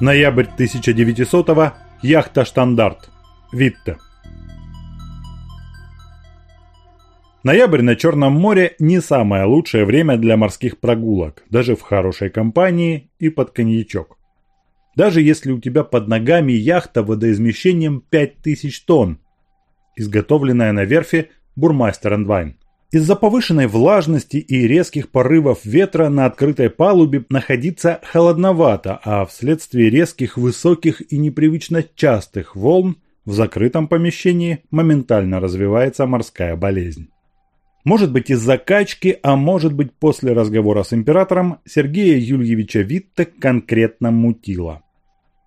Ноябрь 1900-го. Яхта «Штандарт». Витте. Ноябрь на Черном море не самое лучшее время для морских прогулок, даже в хорошей компании и под коньячок. Даже если у тебя под ногами яхта водоизмещением 5000 тонн, изготовленная на верфи Бурмастер Вайн. Из-за повышенной влажности и резких порывов ветра на открытой палубе находиться холодновато, а вследствие резких, высоких и непривычно частых волн в закрытом помещении моментально развивается морская болезнь. Может быть из-за качки, а может быть после разговора с императором Сергея Юльевича Витте конкретно мутило.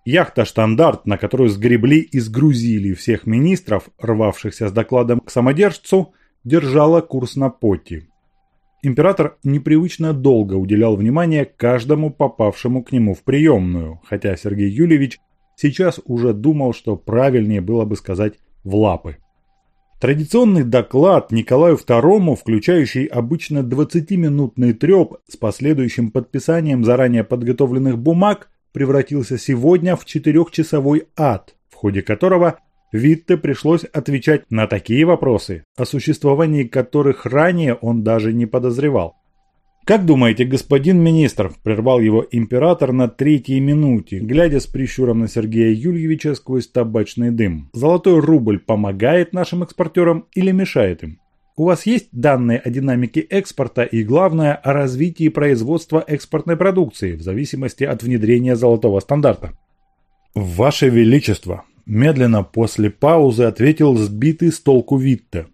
Яхта «Штандарт», на которую сгребли и сгрузили всех министров, рвавшихся с докладом к самодержцу, держала курс на Поти. Император непривычно долго уделял внимание каждому попавшему к нему в приемную, хотя Сергей Юльевич сейчас уже думал, что правильнее было бы сказать «в лапы». Традиционный доклад Николаю II, включающий обычно 20-минутный треп с последующим подписанием заранее подготовленных бумаг, превратился сегодня в четырехчасовой ад, в ходе которого Витте пришлось отвечать на такие вопросы, о существовании которых ранее он даже не подозревал. «Как думаете, господин министр?» – прервал его император на третьей минуте, глядя с прищуром на Сергея Юльевича сквозь табачный дым. «Золотой рубль помогает нашим экспортерам или мешает им?» У вас есть данные о динамике экспорта и, главное, о развитии производства экспортной продукции в зависимости от внедрения золотого стандарта? Ваше Величество, медленно после паузы ответил сбитый с толку Витте.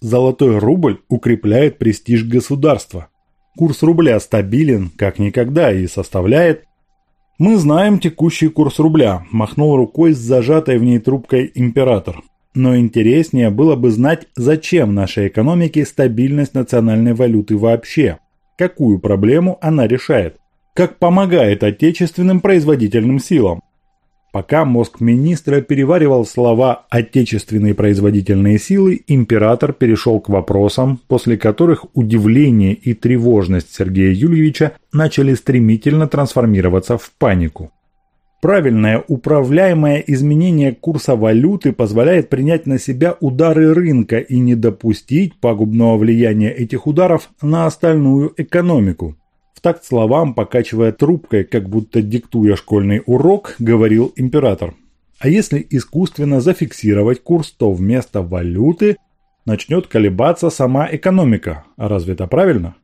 Золотой рубль укрепляет престиж государства. Курс рубля стабилен, как никогда, и составляет... Мы знаем текущий курс рубля, махнул рукой с зажатой в ней трубкой император. Но интереснее было бы знать, зачем нашей экономике стабильность национальной валюты вообще, какую проблему она решает, как помогает отечественным производительным силам. Пока мозг министра переваривал слова «отечественные производительные силы», император перешел к вопросам, после которых удивление и тревожность Сергея Юльевича начали стремительно трансформироваться в панику. Правильное управляемое изменение курса валюты позволяет принять на себя удары рынка и не допустить пагубного влияния этих ударов на остальную экономику. Такт словам, покачивая трубкой, как будто диктуя школьный урок, говорил император. А если искусственно зафиксировать курс, то вместо валюты начнет колебаться сама экономика. А разве это правильно?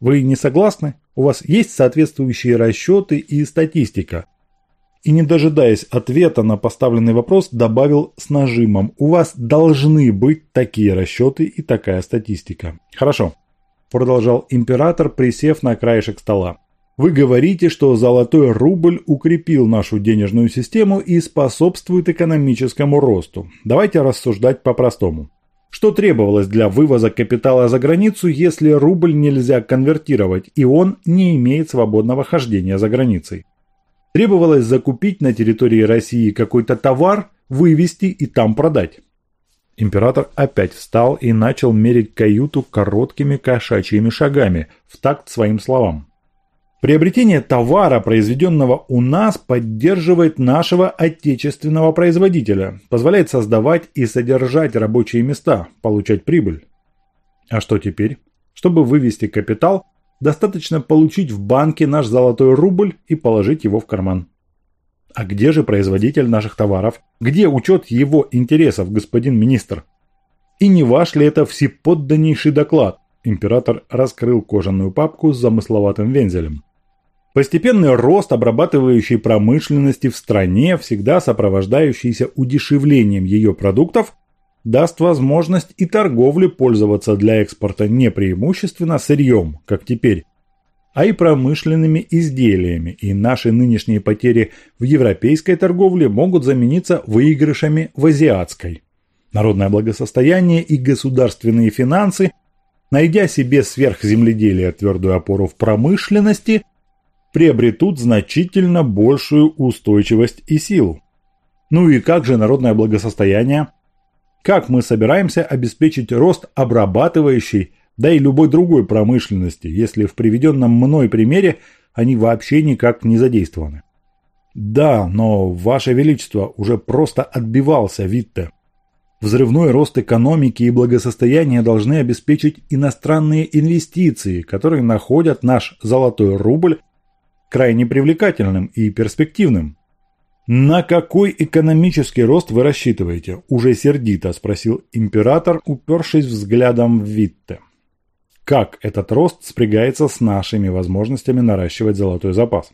Вы не согласны? У вас есть соответствующие расчеты и статистика – и, не дожидаясь ответа на поставленный вопрос, добавил с нажимом «У вас должны быть такие расчеты и такая статистика». «Хорошо», – продолжал император, присев на краешек стола. «Вы говорите, что золотой рубль укрепил нашу денежную систему и способствует экономическому росту. Давайте рассуждать по-простому. Что требовалось для вывоза капитала за границу, если рубль нельзя конвертировать и он не имеет свободного хождения за границей? Требовалось закупить на территории России какой-то товар, вывести и там продать. Император опять встал и начал мерить каюту короткими кошачьими шагами, в такт своим словам. Приобретение товара, произведенного у нас, поддерживает нашего отечественного производителя, позволяет создавать и содержать рабочие места, получать прибыль. А что теперь? Чтобы вывести капитал, Достаточно получить в банке наш золотой рубль и положить его в карман. А где же производитель наших товаров? Где учет его интересов, господин министр? И не ваш ли это всеподданнейший доклад? Император раскрыл кожаную папку с замысловатым вензелем. Постепенный рост обрабатывающей промышленности в стране, всегда сопровождающийся удешевлением ее продуктов, даст возможность и торговле пользоваться для экспорта не преимущественно сырьем, как теперь, а и промышленными изделиями, и наши нынешние потери в европейской торговле могут замениться выигрышами в азиатской. Народное благосостояние и государственные финансы, найдя себе сверхземледелие твердую опору в промышленности, приобретут значительно большую устойчивость и силу. Ну и как же народное благосостояние? Как мы собираемся обеспечить рост обрабатывающей, да и любой другой промышленности, если в приведенном мной примере они вообще никак не задействованы. Да, но Ваше Величество уже просто отбивался Витте. Взрывной рост экономики и благосостояния должны обеспечить иностранные инвестиции, которые находят наш золотой рубль крайне привлекательным и перспективным. «На какой экономический рост вы рассчитываете?» – уже сердито спросил император, упершись взглядом в Витте. «Как этот рост спрягается с нашими возможностями наращивать золотой запас?»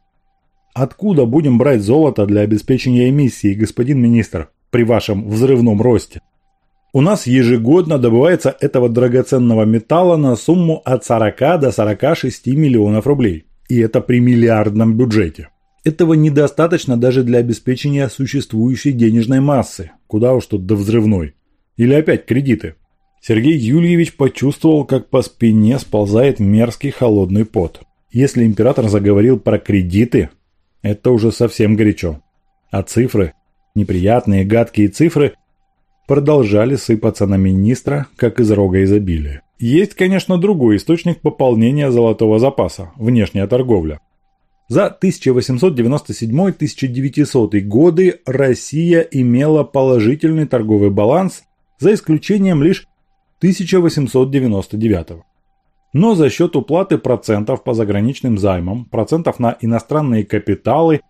«Откуда будем брать золото для обеспечения эмиссии, господин министр, при вашем взрывном росте?» У нас ежегодно добывается этого драгоценного металла на сумму от 40 до 46 миллионов рублей. И это при миллиардном бюджете. Этого недостаточно даже для обеспечения существующей денежной массы. Куда уж тут до взрывной. Или опять кредиты. Сергей Юльевич почувствовал, как по спине сползает мерзкий холодный пот. Если император заговорил про кредиты, это уже совсем горячо. А цифры, неприятные, гадкие цифры, продолжали сыпаться на министра, как из рога изобилия. Есть, конечно, другой источник пополнения золотого запаса – внешняя торговля. За 1897-1900 годы Россия имела положительный торговый баланс, за исключением лишь 1899 Но за счет уплаты процентов по заграничным займам, процентов на иностранные капиталы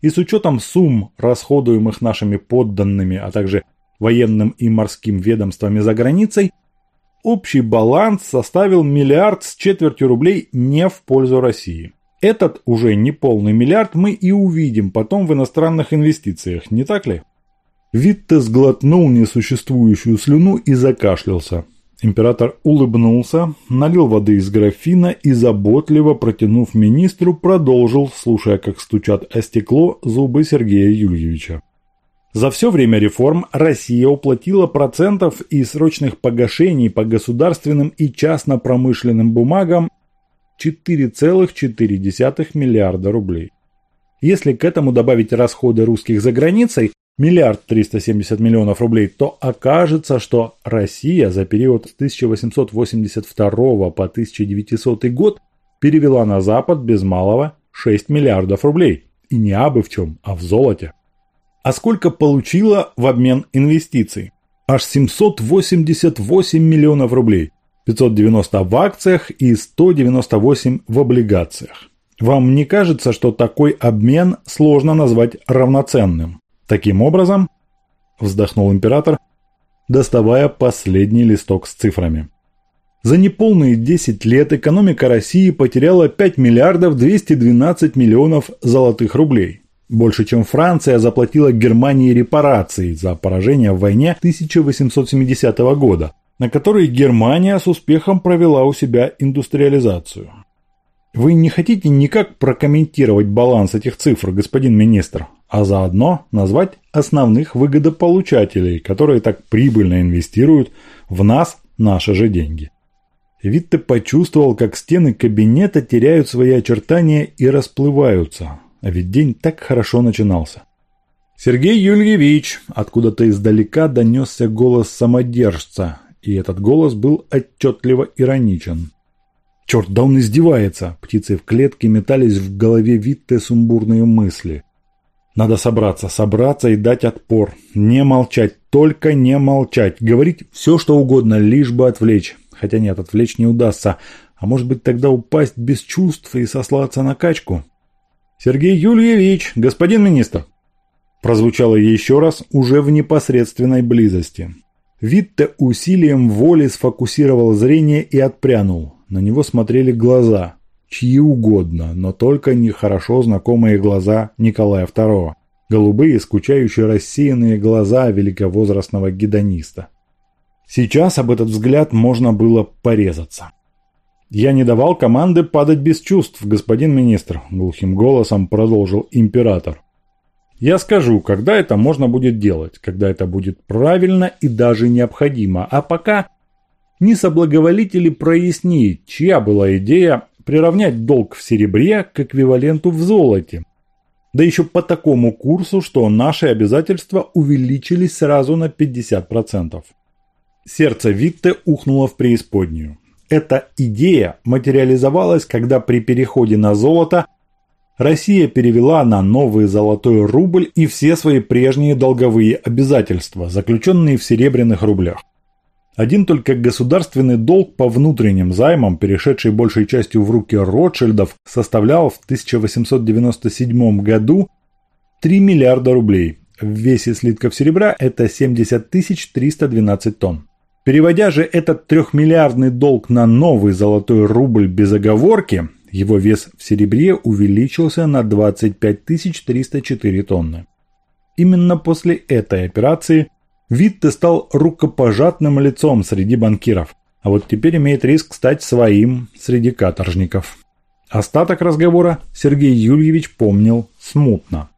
и с учетом сумм, расходуемых нашими подданными, а также военным и морским ведомствами за границей, общий баланс составил миллиард с четвертью рублей не в пользу России. Этот уже не полный миллиард мы и увидим потом в иностранных инвестициях, не так ли? Витте сглотнул несуществующую слюну и закашлялся. Император улыбнулся, налил воды из графина и, заботливо протянув министру, продолжил, слушая, как стучат о стекло зубы Сергея Юльевича. За все время реформ Россия уплатила процентов и срочных погашений по государственным и частно-промышленным бумагам 4,4 миллиарда рублей. Если к этому добавить расходы русских за границей миллиард 370 миллионов рублей, то окажется, что Россия за период с 1882 по 1900 год перевела на Запад без малого 6 миллиардов рублей. И не абы в чем, а в золоте. А сколько получила в обмен инвестиций? Аж 788 миллионов рублей. 590 в акциях и 198 в облигациях. Вам не кажется, что такой обмен сложно назвать равноценным? Таким образом, вздохнул император, доставая последний листок с цифрами. За неполные 10 лет экономика России потеряла 5 миллиардов 212 миллионов золотых рублей. Больше, чем Франция заплатила Германии репарации за поражение в войне 1870 года, на которой Германия с успехом провела у себя индустриализацию. Вы не хотите никак прокомментировать баланс этих цифр, господин министр, а заодно назвать основных выгодополучателей, которые так прибыльно инвестируют в нас наши же деньги. Витте почувствовал, как стены кабинета теряют свои очертания и расплываются, а ведь день так хорошо начинался. «Сергей Юльевич!» – откуда-то издалека донесся голос самодержца, и этот голос был отчетливо ироничен. «Черт, да он издевается!» Птицы в клетке метались в голове Витте сумбурные мысли. «Надо собраться, собраться и дать отпор. Не молчать, только не молчать. Говорить все, что угодно, лишь бы отвлечь. Хотя нет, отвлечь не удастся. А может быть тогда упасть без чувств и сослаться на качку?» «Сергей Юльевич, господин министр!» Прозвучало еще раз уже в непосредственной близости. Витте усилием воли сфокусировал зрение и отпрянул. На него смотрели глаза. Чьи угодно, но только не хорошо знакомые глаза Николая II. Голубые, скучающие, рассеянные глаза великовозрастного гедониста. Сейчас об этот взгляд можно было порезаться. «Я не давал команды падать без чувств, господин министр», – глухим голосом продолжил император. «Я скажу, когда это можно будет делать, когда это будет правильно и даже необходимо, а пока не соблаговолите ли прояснить, чья была идея приравнять долг в серебре к эквиваленту в золоте, да еще по такому курсу, что наши обязательства увеличились сразу на 50%. Сердце Витте ухнуло в преисподнюю. Эта идея материализовалась, когда при переходе на золото Россия перевела на новый золотой рубль и все свои прежние долговые обязательства, заключенные в серебряных рублях. Один только государственный долг по внутренним займам, перешедший большей частью в руки Ротшильдов, составлял в 1897 году 3 миллиарда рублей. В весе слитков серебра это 70 312 тонн. Переводя же этот трехмиллиардный долг на новый золотой рубль без оговорки, его вес в серебре увеличился на 25 304 тонны. Именно после этой операции Витте стал рукопожатным лицом среди банкиров, а вот теперь имеет риск стать своим среди каторжников. Остаток разговора Сергей Юльевич помнил смутно.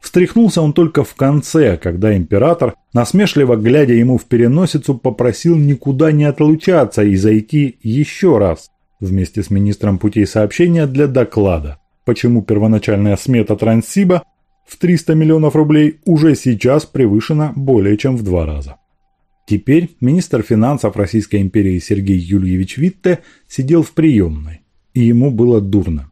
Встряхнулся он только в конце, когда император, насмешливо глядя ему в переносицу, попросил никуда не отлучаться и зайти еще раз вместе с министром путей сообщения для доклада, почему первоначальная смета Транссиба в 300 миллионов рублей уже сейчас превышена более чем в два раза. Теперь министр финансов Российской империи Сергей Юльевич Витте сидел в приемной, и ему было дурно.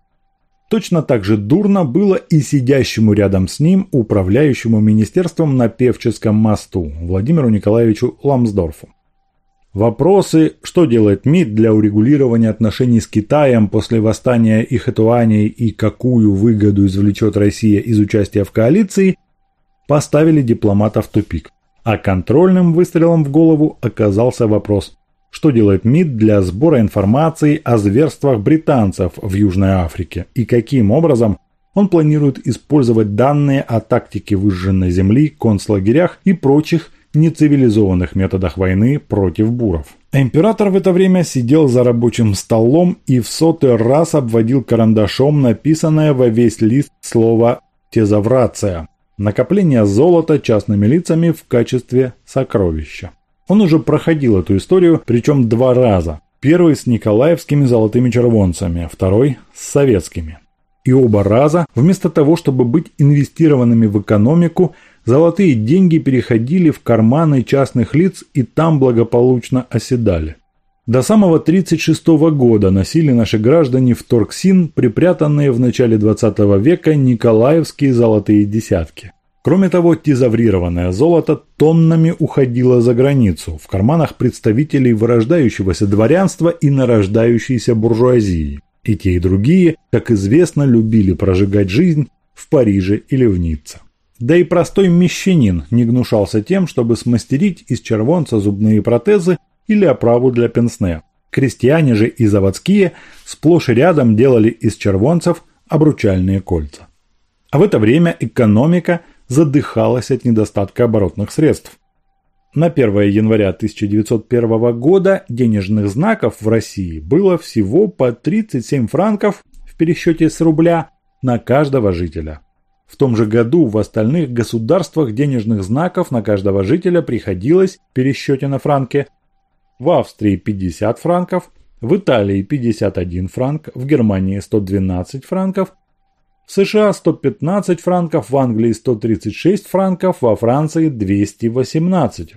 Точно так же дурно было и сидящему рядом с ним управляющему министерством на Певческом мосту Владимиру Николаевичу Ламсдорфу. Вопросы, что делает МИД для урегулирования отношений с Китаем после восстания Ихэтуаней и какую выгоду извлечет Россия из участия в коалиции, поставили дипломата в тупик. А контрольным выстрелом в голову оказался вопрос, что делает МИД для сбора информации о зверствах британцев в Южной Африке и каким образом он планирует использовать данные о тактике выжженной земли, концлагерях и прочих нецивилизованных методах войны против буров. Император в это время сидел за рабочим столом и в сотый раз обводил карандашом написанное во весь лист слово «тезаврация» – накопление золота частными лицами в качестве сокровища. Он уже проходил эту историю, причем два раза. Первый с николаевскими золотыми червонцами, второй с советскими. И оба раза, вместо того, чтобы быть инвестированными в экономику, Золотые деньги переходили в карманы частных лиц и там благополучно оседали. До самого 1936 года носили наши граждане в Торксин припрятанные в начале 20 века николаевские золотые десятки. Кроме того, тезаврированное золото тоннами уходило за границу, в карманах представителей вырождающегося дворянства и нарождающейся буржуазии. И те, и другие, как известно, любили прожигать жизнь в Париже или в Ницце. Да и простой мещанин не гнушался тем, чтобы смастерить из червонца зубные протезы или оправу для пенсне. Крестьяне же и заводские сплошь и рядом делали из червонцев обручальные кольца. А в это время экономика задыхалась от недостатка оборотных средств. На 1 января 1901 года денежных знаков в России было всего по 37 франков в пересчете с рубля на каждого жителя. В том же году в остальных государствах денежных знаков на каждого жителя приходилось в пересчете на франки в Австрии 50 франков, в Италии 51 франк, в Германии 112 франков, в США 115 франков, в Англии 136 франков, во Франции 218.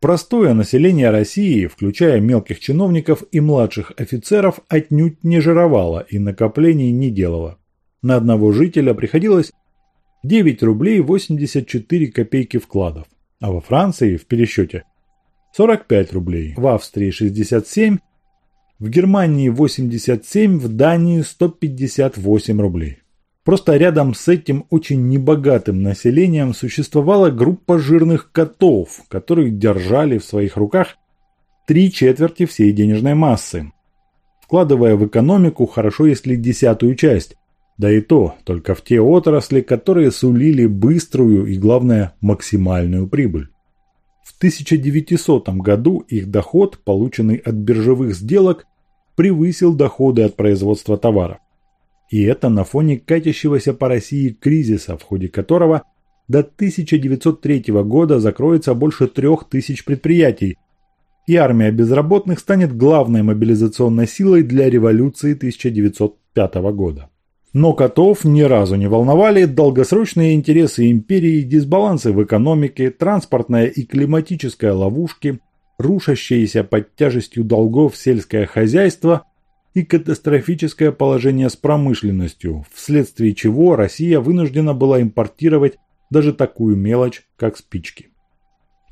Простое население России, включая мелких чиновников и младших офицеров, отнюдь не жировало и накоплений не делало. На одного жителя приходилось 9 рублей 84 копейки вкладов, а во Франции в пересчете 45 рублей, в Австрии 67, в Германии 87, в Дании 158 рублей. Просто рядом с этим очень небогатым населением существовала группа жирных котов, которые держали в своих руках три четверти всей денежной массы, вкладывая в экономику хорошо если десятую часть, да и то только в те отрасли, которые сулили быструю и, главное, максимальную прибыль. В 1900 году их доход, полученный от биржевых сделок, превысил доходы от производства товаров. И это на фоне катящегося по России кризиса, в ходе которого до 1903 года закроется больше трех тысяч предприятий, и армия безработных станет главной мобилизационной силой для революции 1905 года. Но котов ни разу не волновали долгосрочные интересы империи, дисбалансы в экономике, транспортная и климатическая ловушки, рушащееся под тяжестью долгов сельское хозяйство и катастрофическое положение с промышленностью, вследствие чего Россия вынуждена была импортировать даже такую мелочь, как спички.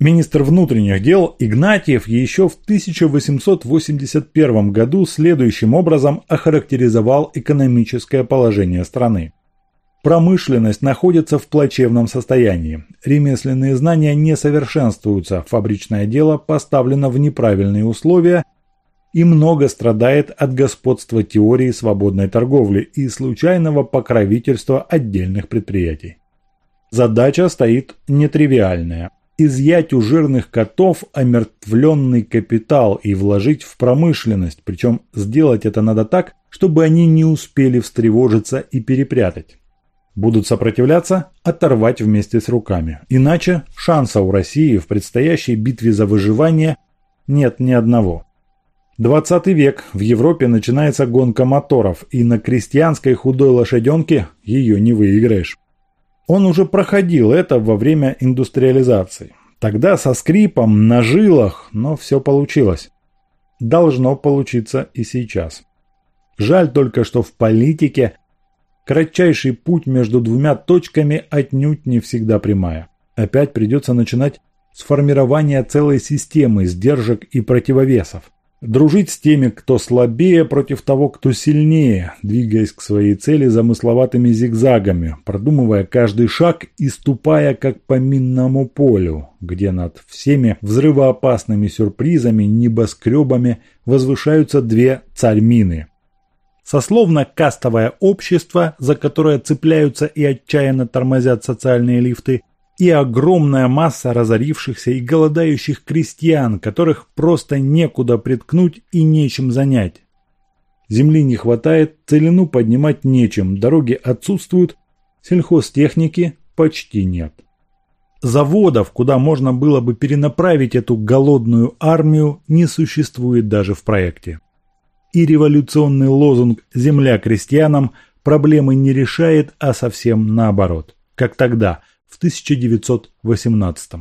Министр внутренних дел Игнатьев еще в 1881 году следующим образом охарактеризовал экономическое положение страны. Промышленность находится в плачевном состоянии. Ремесленные знания не совершенствуются, фабричное дело поставлено в неправильные условия и много страдает от господства теории свободной торговли и случайного покровительства отдельных предприятий. Задача стоит нетривиальная – изъять у жирных котов омертвленный капитал и вложить в промышленность, причем сделать это надо так, чтобы они не успели встревожиться и перепрятать. Будут сопротивляться – оторвать вместе с руками. Иначе шанса у России в предстоящей битве за выживание нет ни одного. 20 век в Европе начинается гонка моторов, и на крестьянской худой лошаденке ее не выиграешь. Он уже проходил это во время индустриализации. Тогда со скрипом, на жилах, но все получилось. Должно получиться и сейчас. Жаль только, что в политике кратчайший путь между двумя точками отнюдь не всегда прямая. Опять придется начинать с формирования целой системы сдержек и противовесов. Дружить с теми, кто слабее против того, кто сильнее, двигаясь к своей цели замысловатыми зигзагами, продумывая каждый шаг и ступая как по минному полю, где над всеми взрывоопасными сюрпризами, небоскребами возвышаются две царь-мины. Сословно-кастовое общество, за которое цепляются и отчаянно тормозят социальные лифты, и огромная масса разорившихся и голодающих крестьян, которых просто некуда приткнуть и нечем занять. Земли не хватает, целину поднимать нечем, дороги отсутствуют, сельхозтехники почти нет. Заводов, куда можно было бы перенаправить эту голодную армию, не существует даже в проекте. И революционный лозунг «Земля крестьянам» проблемы не решает, а совсем наоборот. Как тогда – в 1918